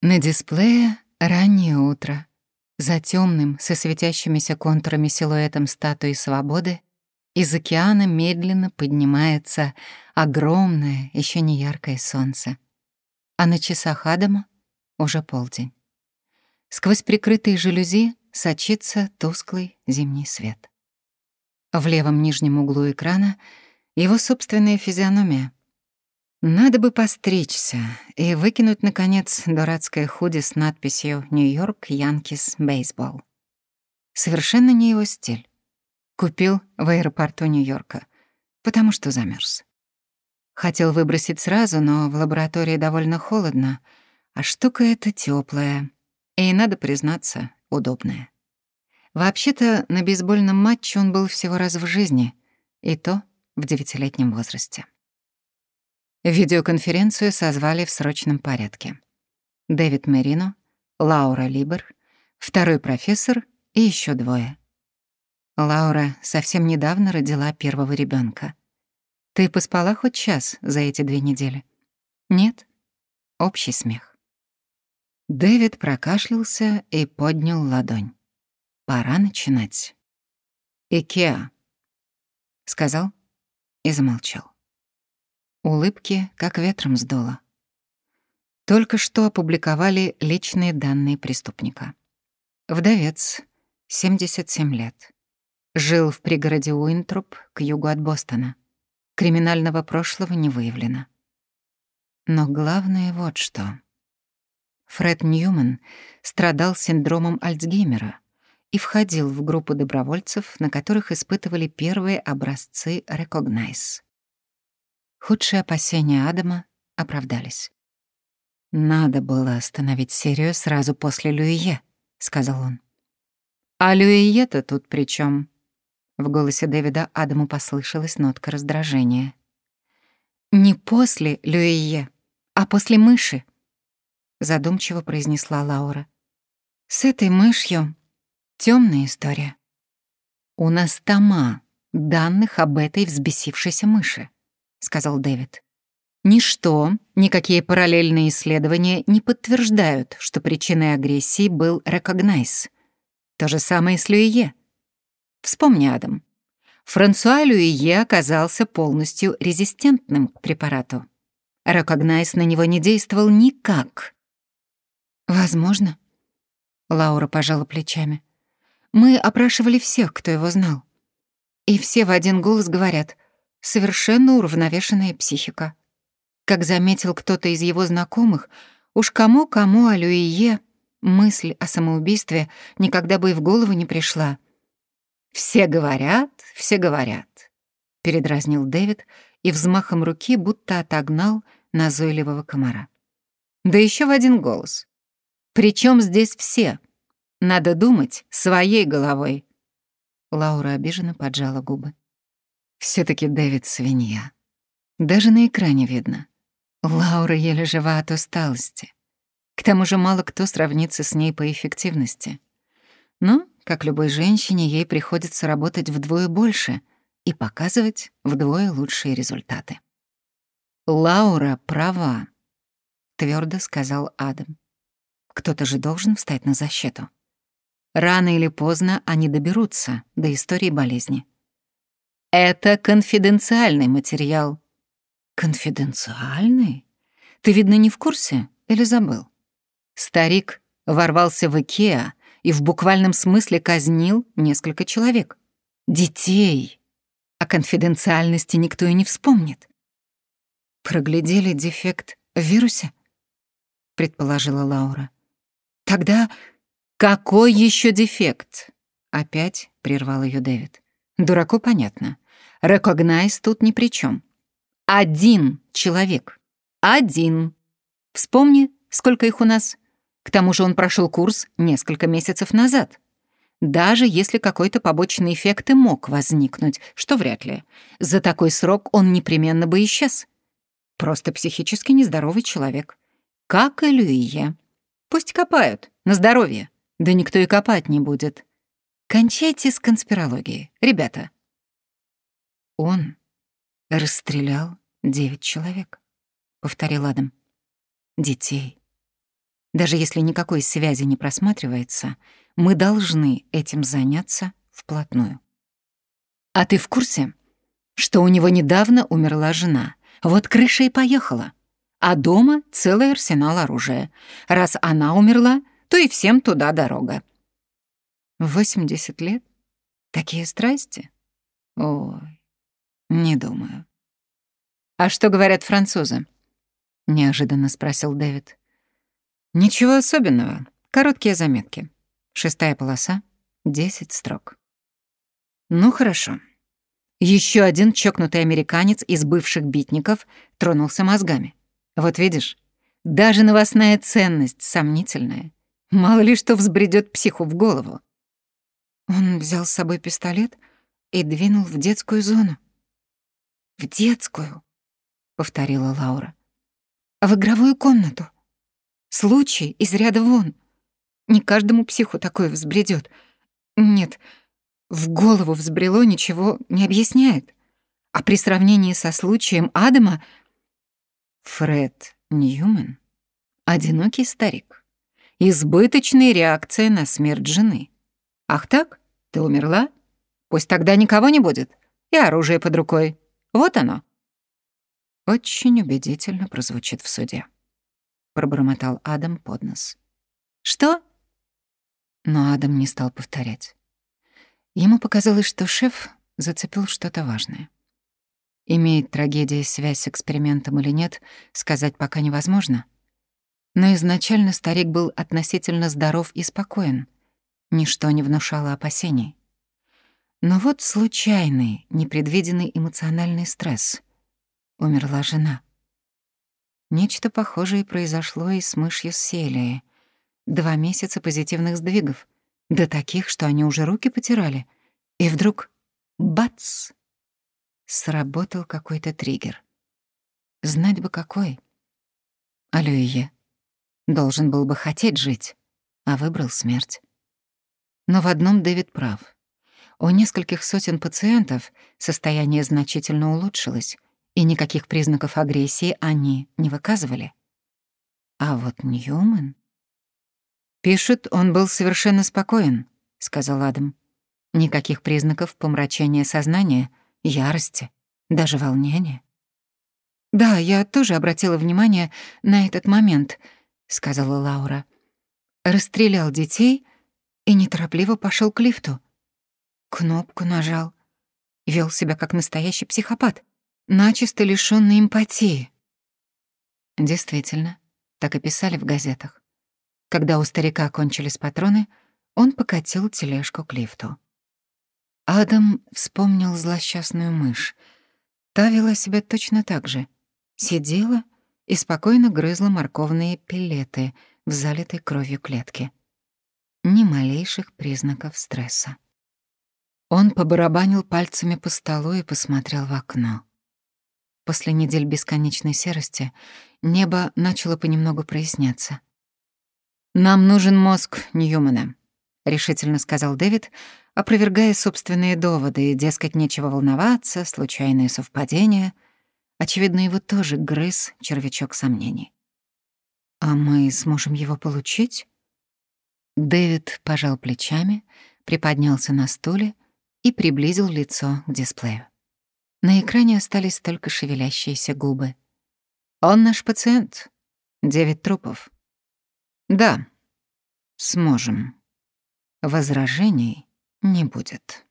На дисплее раннее утро. За темным, со светящимися контурами силуэтом статуи свободы из океана медленно поднимается огромное, еще не яркое солнце. А на часах Адама уже полдень. Сквозь прикрытые жалюзи сочится тусклый зимний свет. В левом нижнем углу экрана его собственная физиономия — надо бы постричься и выкинуть, наконец, дурацкое худи с надписью «Нью-Йорк Янкис Бейсбол». Совершенно не его стиль. Купил в аэропорту Нью-Йорка, потому что замерз. Хотел выбросить сразу, но в лаборатории довольно холодно, а штука эта теплая и, надо признаться, удобная. Вообще-то на бейсбольном матче он был всего раз в жизни, и то в девятилетнем возрасте. Видеоконференцию созвали в срочном порядке. Дэвид Мерино, Лаура Либер, второй профессор и еще двое. Лаура совсем недавно родила первого ребенка. Ты поспала хоть час за эти две недели? Нет? Общий смех. Дэвид прокашлялся и поднял ладонь. Пора начинать. «Икеа», — сказал и замолчал. Улыбки как ветром сдуло. Только что опубликовали личные данные преступника. Вдовец, 77 лет. Жил в пригороде Уинтруп к югу от Бостона. Криминального прошлого не выявлено. Но главное вот что. Фред Ньюман страдал синдромом Альцгеймера и входил в группу добровольцев, на которых испытывали первые образцы Recognize. Худшие опасения Адама оправдались. «Надо было остановить серию сразу после Люие», — сказал он. «А Люие-то тут при чем? В голосе Дэвида Адаму послышалась нотка раздражения. «Не после Люие, а после мыши», — задумчиво произнесла Лаура. «С этой мышью темная история. У нас тома данных об этой взбесившейся мыши. — сказал Дэвид. Ничто, никакие параллельные исследования не подтверждают, что причиной агрессии был рекогнайз. То же самое с Люие. Вспомни, Адам. Франсуа Люие оказался полностью резистентным к препарату. Рекогнайз на него не действовал никак. «Возможно», — Лаура пожала плечами. «Мы опрашивали всех, кто его знал. И все в один голос говорят — совершенно уравновешенная психика. Как заметил кто-то из его знакомых, уж кому-кому о Люие мысль о самоубийстве никогда бы и в голову не пришла. «Все говорят, все говорят», — передразнил Дэвид и взмахом руки будто отогнал назойливого комара. Да еще в один голос. Причем здесь все? Надо думать своей головой». Лаура обиженно поджала губы все таки Дэвид свинья. Даже на экране видно. Лаура еле жива от усталости. К тому же мало кто сравнится с ней по эффективности. Но, как любой женщине, ей приходится работать вдвое больше и показывать вдвое лучшие результаты. «Лаура права», — твердо сказал Адам. «Кто-то же должен встать на защиту. Рано или поздно они доберутся до истории болезни. Это конфиденциальный материал. Конфиденциальный? Ты, видно, не в курсе или забыл? Старик ворвался в Икеа и в буквальном смысле казнил несколько человек. Детей. О конфиденциальности никто и не вспомнит. Проглядели дефект в вирусе? Предположила Лаура. Тогда какой еще дефект? Опять прервал ее Дэвид. Дураку понятно. Recognize тут ни при чем. Один человек. Один. Вспомни, сколько их у нас. К тому же он прошел курс несколько месяцев назад. Даже если какой-то побочный эффект и мог возникнуть, что вряд ли, за такой срок он непременно бы исчез. Просто психически нездоровый человек. Как и Люие. Пусть копают, на здоровье. Да никто и копать не будет. Кончайте с конспирологией, ребята. Он расстрелял девять человек, повторил Адам. Детей. Даже если никакой связи не просматривается, мы должны этим заняться вплотную. А ты в курсе, что у него недавно умерла жена? Вот крыша и поехала. А дома целый арсенал оружия. Раз она умерла, то и всем туда дорога. 80 лет? Такие страсти? Ой, не думаю. А что говорят французы? Неожиданно спросил Дэвид. Ничего особенного. Короткие заметки. Шестая полоса, 10 строк. Ну хорошо. Еще один чокнутый американец из бывших битников тронулся мозгами. Вот видишь, даже новостная ценность сомнительная. Мало ли что взбредет психу в голову. Он взял с собой пистолет и двинул в детскую зону. «В детскую», — повторила Лаура. «А в игровую комнату. Случай из ряда вон. Не каждому психу такое взбредет. Нет, в голову взбрело ничего не объясняет. А при сравнении со случаем Адама... Фред Ньюман — одинокий старик. Избыточная реакция на смерть жены. Ах так? Ты умерла? Пусть тогда никого не будет. И оружие под рукой. Вот оно. Очень убедительно прозвучит в суде. Пробормотал Адам под нос. Что? Но Адам не стал повторять. Ему показалось, что шеф зацепил что-то важное. Имеет трагедия связь с экспериментом или нет, сказать пока невозможно. Но изначально старик был относительно здоров и спокоен. Ничто не внушало опасений. Но вот случайный, непредвиденный эмоциональный стресс. Умерла жена. Нечто похожее произошло и с мышью Селии. Два месяца позитивных сдвигов — до таких, что они уже руки потирали. И вдруг — бац! Сработал какой-то триггер. Знать бы какой. Алюие. Должен был бы хотеть жить, а выбрал смерть. Но в одном Дэвид прав. У нескольких сотен пациентов состояние значительно улучшилось, и никаких признаков агрессии они не выказывали. А вот Ньюман... «Пишет, он был совершенно спокоен», — сказал Адам. «Никаких признаков помрачения сознания, ярости, даже волнения». «Да, я тоже обратила внимание на этот момент», — сказала Лаура. «Расстрелял детей и неторопливо пошел к лифту. Кнопку нажал. Вел себя как настоящий психопат, начисто лишённый эмпатии». Действительно, так и писали в газетах. Когда у старика кончились патроны, он покатил тележку к лифту. Адам вспомнил злосчастную мышь. Та вела себя точно так же. Сидела и спокойно грызла морковные пилеты в залитой кровью клетке. Ни малейших признаков стресса. Он побарабанил пальцами по столу и посмотрел в окно. После недель бесконечной серости небо начало понемногу проясняться. «Нам нужен мозг Ньюмана», — решительно сказал Дэвид, опровергая собственные доводы, дескать, нечего волноваться, случайные совпадения. Очевидно, его тоже грыз червячок сомнений. «А мы сможем его получить?» Дэвид пожал плечами, приподнялся на стуле и приблизил лицо к дисплею. На экране остались только шевелящиеся губы. «Он наш пациент. Девять трупов. Да, сможем. Возражений не будет.